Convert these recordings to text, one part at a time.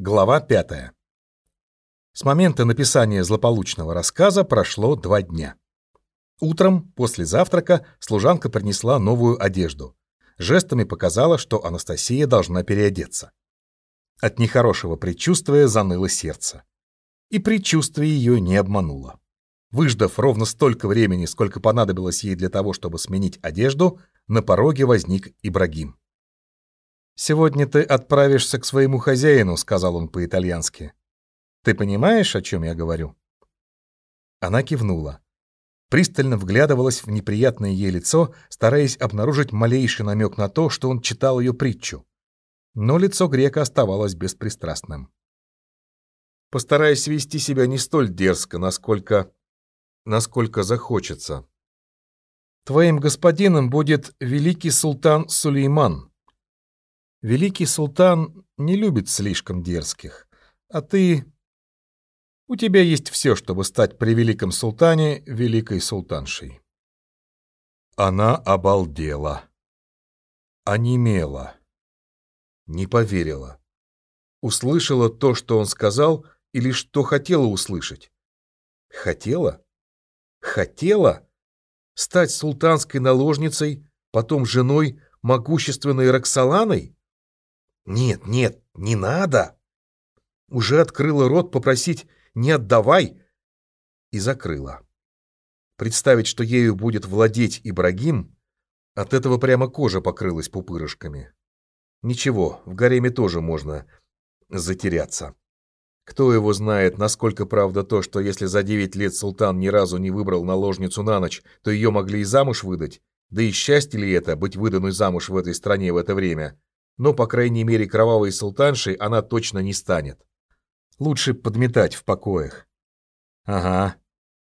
Глава пятая. С момента написания злополучного рассказа прошло два дня. Утром, после завтрака, служанка принесла новую одежду. Жестами показала, что Анастасия должна переодеться. От нехорошего предчувствия заныло сердце. И предчувствие ее не обмануло. Выждав ровно столько времени, сколько понадобилось ей для того, чтобы сменить одежду, на пороге возник Ибрагим. «Сегодня ты отправишься к своему хозяину», — сказал он по-итальянски. «Ты понимаешь, о чем я говорю?» Она кивнула. Пристально вглядывалась в неприятное ей лицо, стараясь обнаружить малейший намек на то, что он читал ее притчу. Но лицо грека оставалось беспристрастным. «Постарайся вести себя не столь дерзко, насколько... насколько захочется. Твоим господином будет великий султан Сулейман», Великий султан не любит слишком дерзких, а ты... У тебя есть все, чтобы стать при великом султане великой султаншей. Она обалдела. Онемела. Не поверила. Услышала то, что он сказал, или что хотела услышать. Хотела? Хотела? Стать султанской наложницей, потом женой могущественной Роксоланой? «Нет, нет, не надо!» Уже открыла рот попросить «не отдавай!» и закрыла. Представить, что ею будет владеть Ибрагим, от этого прямо кожа покрылась пупырышками. Ничего, в гареме тоже можно затеряться. Кто его знает, насколько правда то, что если за девять лет султан ни разу не выбрал наложницу на ночь, то ее могли и замуж выдать? Да и счастье ли это, быть выданной замуж в этой стране в это время? Но, по крайней мере, кровавой султаншей она точно не станет. Лучше подметать в покоях. Ага.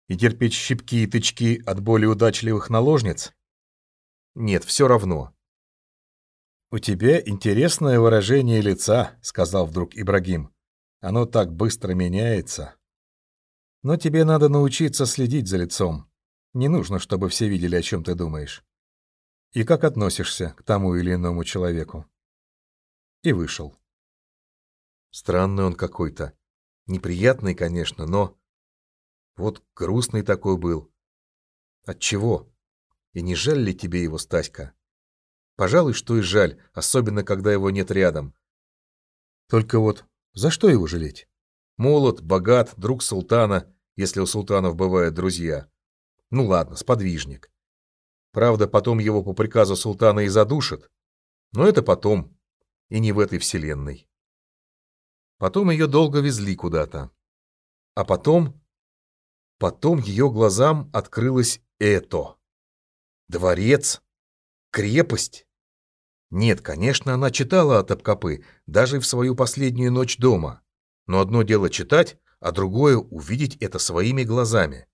И терпеть щипки и тычки от более удачливых наложниц? Нет, все равно. «У тебя интересное выражение лица», — сказал вдруг Ибрагим. «Оно так быстро меняется. Но тебе надо научиться следить за лицом. Не нужно, чтобы все видели, о чем ты думаешь. И как относишься к тому или иному человеку и вышел. Странный он какой-то. Неприятный, конечно, но... Вот грустный такой был. Отчего? И не жаль ли тебе его, Стаська? Пожалуй, что и жаль, особенно когда его нет рядом. Только вот за что его жалеть? Молод, богат, друг султана, если у султанов бывают друзья. Ну ладно, сподвижник. Правда, потом его по приказу султана и задушат. Но это потом, и не в этой вселенной. Потом ее долго везли куда-то. А потом... Потом ее глазам открылось это. Дворец? Крепость? Нет, конечно, она читала о Топкапы, даже в свою последнюю ночь дома. Но одно дело читать, а другое — увидеть это своими глазами.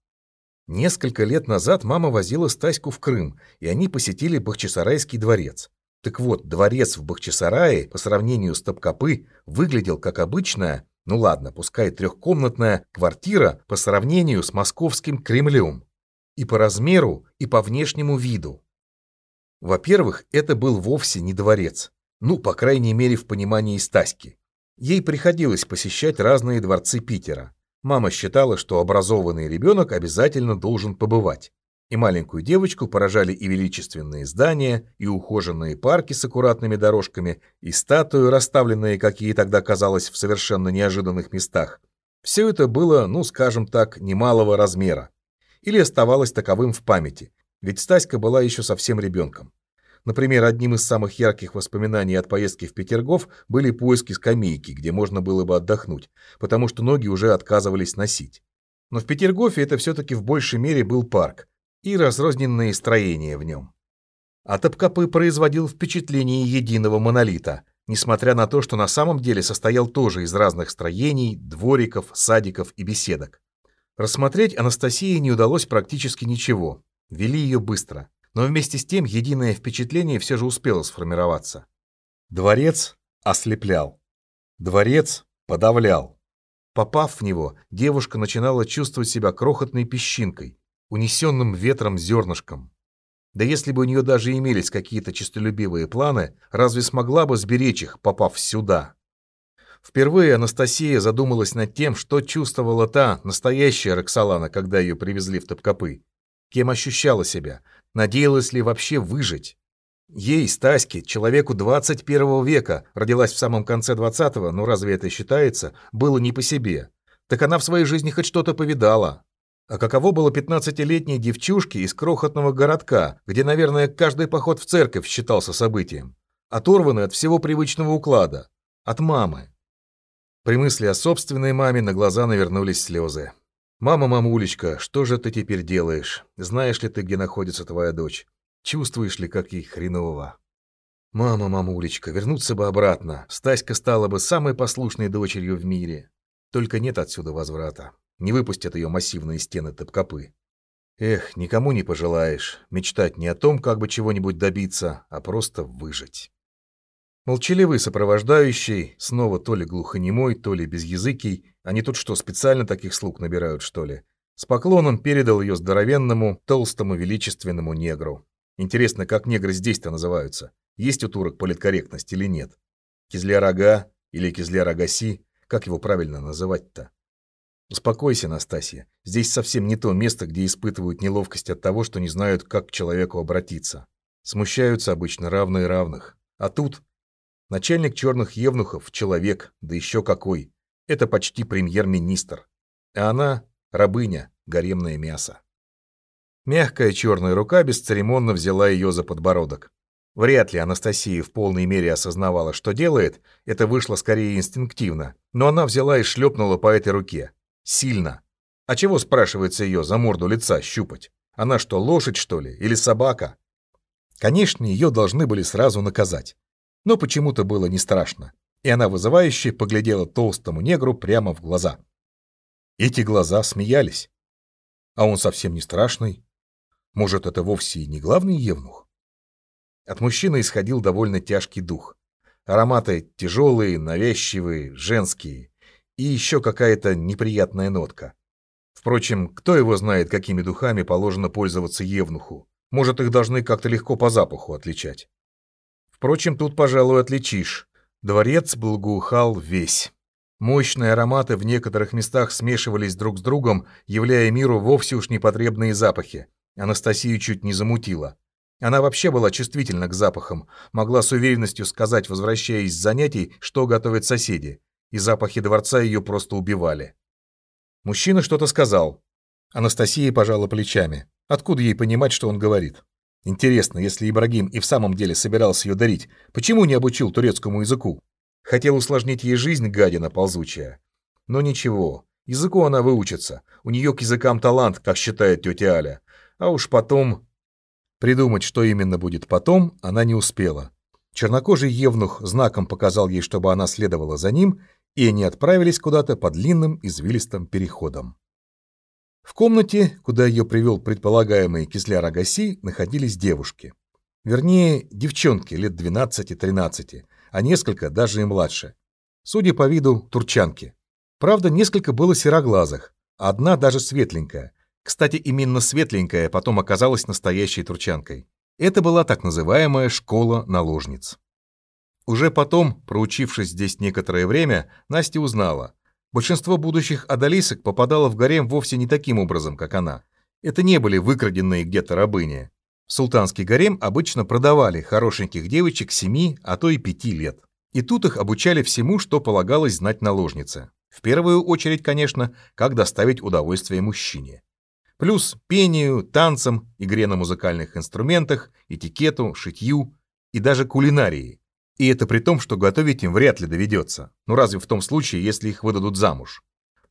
Несколько лет назад мама возила Стаську в Крым, и они посетили Бахчисарайский дворец. Так вот, дворец в Бахчисарае по сравнению с Топкапы выглядел как обычная, ну ладно, пускай трехкомнатная квартира по сравнению с московским Кремлем. И по размеру, и по внешнему виду. Во-первых, это был вовсе не дворец. Ну, по крайней мере, в понимании Стаськи. Ей приходилось посещать разные дворцы Питера. Мама считала, что образованный ребенок обязательно должен побывать и маленькую девочку поражали и величественные здания, и ухоженные парки с аккуратными дорожками, и статуи, расставленные, как ей тогда казалось, в совершенно неожиданных местах. Все это было, ну, скажем так, немалого размера. Или оставалось таковым в памяти, ведь Стаська была еще совсем ребенком. Например, одним из самых ярких воспоминаний от поездки в Петергоф были поиски скамейки, где можно было бы отдохнуть, потому что ноги уже отказывались носить. Но в Петергофе это все-таки в большей мере был парк, и разрозненные строения в нем. А Топкапы производил впечатление единого монолита, несмотря на то, что на самом деле состоял тоже из разных строений, двориков, садиков и беседок. Рассмотреть Анастасии не удалось практически ничего, вели ее быстро, но вместе с тем единое впечатление все же успело сформироваться. Дворец ослеплял. Дворец подавлял. Попав в него, девушка начинала чувствовать себя крохотной песчинкой, унесенным ветром зернышком. Да если бы у нее даже имелись какие-то честолюбивые планы, разве смогла бы сберечь их, попав сюда? Впервые Анастасия задумалась над тем, что чувствовала та, настоящая Роксолана, когда ее привезли в Топкапы. Кем ощущала себя? Надеялась ли вообще выжить? Ей, Стаське, человеку 21 века, родилась в самом конце 20-го, но разве это считается, было не по себе. Так она в своей жизни хоть что-то повидала. А каково было 15-летней девчушке из крохотного городка, где, наверное, каждый поход в церковь считался событием, оторванной от всего привычного уклада, от мамы. При мысли о собственной маме на глаза навернулись слезы. «Мама, мамулечка, что же ты теперь делаешь? Знаешь ли ты, где находится твоя дочь? Чувствуешь ли, как ей хреново?» «Мама, мамулечка, вернуться бы обратно. Стаська стала бы самой послушной дочерью в мире. Только нет отсюда возврата. Не выпустят ее массивные стены топкапы. Эх, никому не пожелаешь мечтать не о том, как бы чего-нибудь добиться, а просто выжить». Молчаливый сопровождающий, снова то ли глухонемой, то ли безязыкий, они тут что, специально таких слуг набирают, что ли? С поклоном передал ее здоровенному, толстому, величественному негру. Интересно, как негры здесь-то называются? Есть у турок политкорректность или нет? Кизляр-ага или Кизляр-агаси? Как его правильно называть-то? Успокойся, Настасья. Здесь совсем не то место, где испытывают неловкость от того, что не знают, как к человеку обратиться. Смущаются обычно равные равных. А тут Начальник черных евнухов – человек, да еще какой. Это почти премьер-министр. А она – рабыня, гаремное мясо. Мягкая черная рука бесцеремонно взяла ее за подбородок. Вряд ли Анастасия в полной мере осознавала, что делает, это вышло скорее инстинктивно, но она взяла и шлепнула по этой руке. Сильно. А чего, спрашивается ее, за морду лица щупать? Она что, лошадь, что ли, или собака? Конечно, ее должны были сразу наказать но почему-то было не страшно, и она вызывающе поглядела толстому негру прямо в глаза. Эти глаза смеялись. А он совсем не страшный. Может, это вовсе и не главный евнух? От мужчины исходил довольно тяжкий дух. Ароматы тяжелые, навязчивые, женские. И еще какая-то неприятная нотка. Впрочем, кто его знает, какими духами положено пользоваться евнуху? Может, их должны как-то легко по запаху отличать. Впрочем, тут, пожалуй, отличишь. Дворец благоухал весь. Мощные ароматы в некоторых местах смешивались друг с другом, являя миру вовсе уж непотребные запахи. Анастасию чуть не замутила. Она вообще была чувствительна к запахам, могла с уверенностью сказать, возвращаясь с занятий, что готовят соседи, и запахи дворца ее просто убивали. Мужчина что-то сказал. Анастасия пожала плечами. Откуда ей понимать, что он говорит? Интересно, если Ибрагим и в самом деле собирался ее дарить, почему не обучил турецкому языку? Хотел усложнить ей жизнь, гадина ползучая. Но ничего, языку она выучится. У нее к языкам талант, как считает тетя Аля. А уж потом... Придумать, что именно будет потом, она не успела. Чернокожий евнух знаком показал ей, чтобы она следовала за ним, и они отправились куда-то по длинным извилистым переходам. В комнате, куда ее привел предполагаемый Кисляр Агаси, находились девушки. Вернее, девчонки лет 12-13, а несколько даже и младше. Судя по виду, турчанки. Правда, несколько было сероглазых, а одна даже светленькая. Кстати, именно светленькая потом оказалась настоящей турчанкой. Это была так называемая школа наложниц. Уже потом, проучившись здесь некоторое время, Настя узнала, Большинство будущих адалисок попадало в гарем вовсе не таким образом, как она. Это не были выкраденные где-то рабыни. В султанский гарем обычно продавали хорошеньких девочек 7, а то и 5 лет. И тут их обучали всему, что полагалось знать наложнице. В первую очередь, конечно, как доставить удовольствие мужчине. Плюс пению, танцам, игре на музыкальных инструментах, этикету, шитью и даже кулинарии. И это при том, что готовить им вряд ли доведется. Ну разве в том случае, если их выдадут замуж?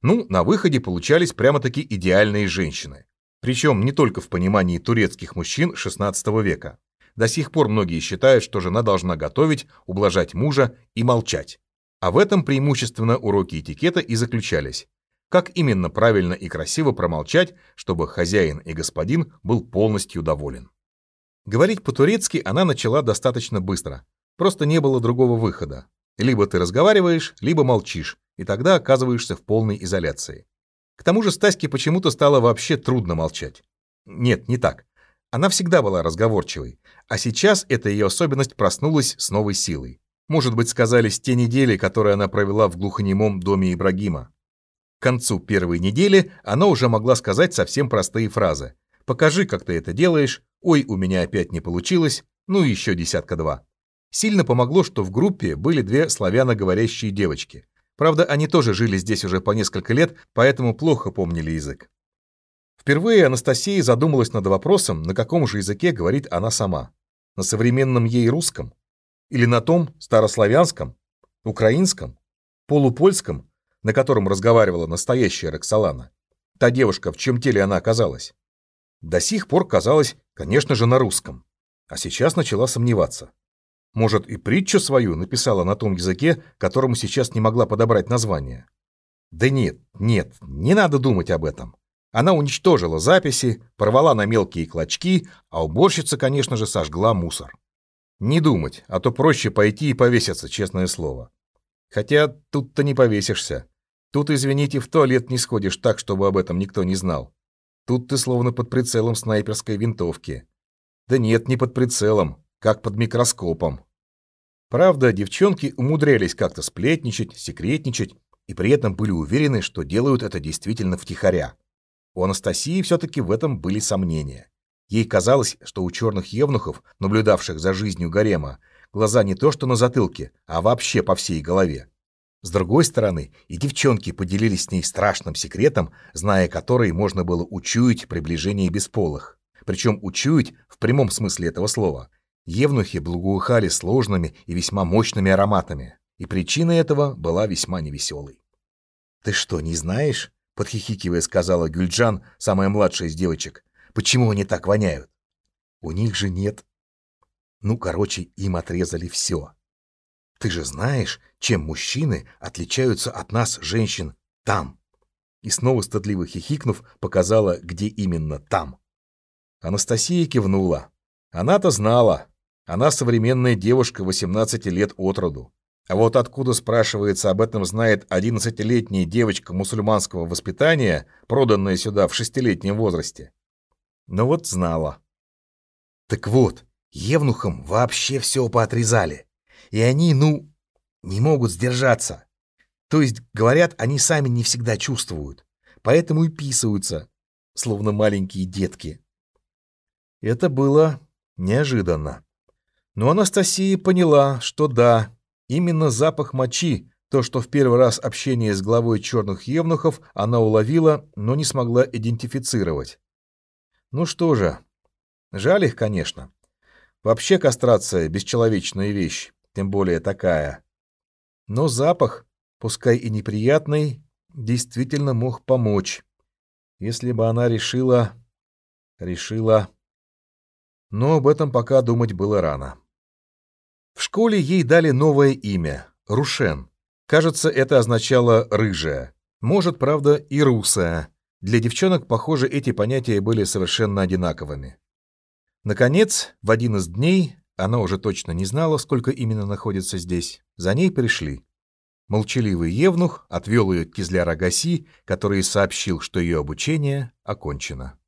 Ну, на выходе получались прямо-таки идеальные женщины. Причем не только в понимании турецких мужчин XVI века. До сих пор многие считают, что жена должна готовить, ублажать мужа и молчать. А в этом преимущественно уроки этикета и заключались. Как именно правильно и красиво промолчать, чтобы хозяин и господин был полностью доволен. Говорить по-турецки она начала достаточно быстро, Просто не было другого выхода. Либо ты разговариваешь, либо молчишь, и тогда оказываешься в полной изоляции. К тому же Стаське почему-то стало вообще трудно молчать. Нет, не так. Она всегда была разговорчивой, а сейчас эта ее особенность проснулась с новой силой. Может быть, сказались те недели, которые она провела в глухонемом доме Ибрагима. К концу первой недели она уже могла сказать совсем простые фразы. «Покажи, как ты это делаешь», «Ой, у меня опять не получилось», ну и еще десятка-два. Сильно помогло, что в группе были две славяноговорящие девочки. Правда, они тоже жили здесь уже по несколько лет, поэтому плохо помнили язык. Впервые Анастасия задумалась над вопросом, на каком же языке говорит она сама. На современном ей русском? Или на том старославянском, украинском, полупольском, на котором разговаривала настоящая Роксолана? Та девушка, в чем теле она оказалась? До сих пор казалось, конечно же, на русском. А сейчас начала сомневаться. Может, и притчу свою написала на том языке, которому сейчас не могла подобрать название? Да нет, нет, не надо думать об этом. Она уничтожила записи, порвала на мелкие клочки, а уборщица, конечно же, сожгла мусор. Не думать, а то проще пойти и повеситься, честное слово. Хотя тут-то не повесишься. Тут, извините, в туалет не сходишь так, чтобы об этом никто не знал. Тут ты словно под прицелом снайперской винтовки. Да нет, не под прицелом, как под микроскопом. Правда, девчонки умудрялись как-то сплетничать, секретничать, и при этом были уверены, что делают это действительно втихаря. У Анастасии все-таки в этом были сомнения. Ей казалось, что у черных евнухов, наблюдавших за жизнью гарема, глаза не то что на затылке, а вообще по всей голове. С другой стороны, и девчонки поделились с ней страшным секретом, зная который можно было учуять приближение бесполых. Причем учуять в прямом смысле этого слова. Евнухи благоухали сложными и весьма мощными ароматами, и причина этого была весьма невеселой. «Ты что, не знаешь?» — подхихикивая сказала Гюльджан, самая младшая из девочек. «Почему они так воняют?» «У них же нет...» Ну, короче, им отрезали все. Ты же знаешь, чем мужчины отличаются от нас, женщин, там. И снова стыдливо хихикнув, показала, где именно там. Анастасия кивнула. Она-то знала. Она современная девушка 18 лет от роду. А вот откуда, спрашивается, об этом знает 11-летняя девочка мусульманского воспитания, проданная сюда в шестилетнем возрасте? Ну вот знала. Так вот, евнухам вообще все поотрезали. И они, ну, не могут сдержаться. То есть, говорят, они сами не всегда чувствуют. Поэтому и писаются, словно маленькие детки. Это было неожиданно. Но Анастасия поняла, что да, именно запах мочи, то, что в первый раз общение с главой черных евнухов она уловила, но не смогла идентифицировать. Ну что же, жаль их, конечно. Вообще кастрация – бесчеловечная вещь тем более такая. Но запах, пускай и неприятный, действительно мог помочь. Если бы она решила... решила... Но об этом пока думать было рано. В школе ей дали новое имя — Рушен. Кажется, это означало «рыжая». Может, правда, и «русая». Для девчонок, похоже, эти понятия были совершенно одинаковыми. Наконец, в один из дней она уже точно не знала, сколько именно находится здесь. За ней пришли. Молчаливый Евнух отвел ее к Кизляра Гаси, который сообщил, что ее обучение окончено.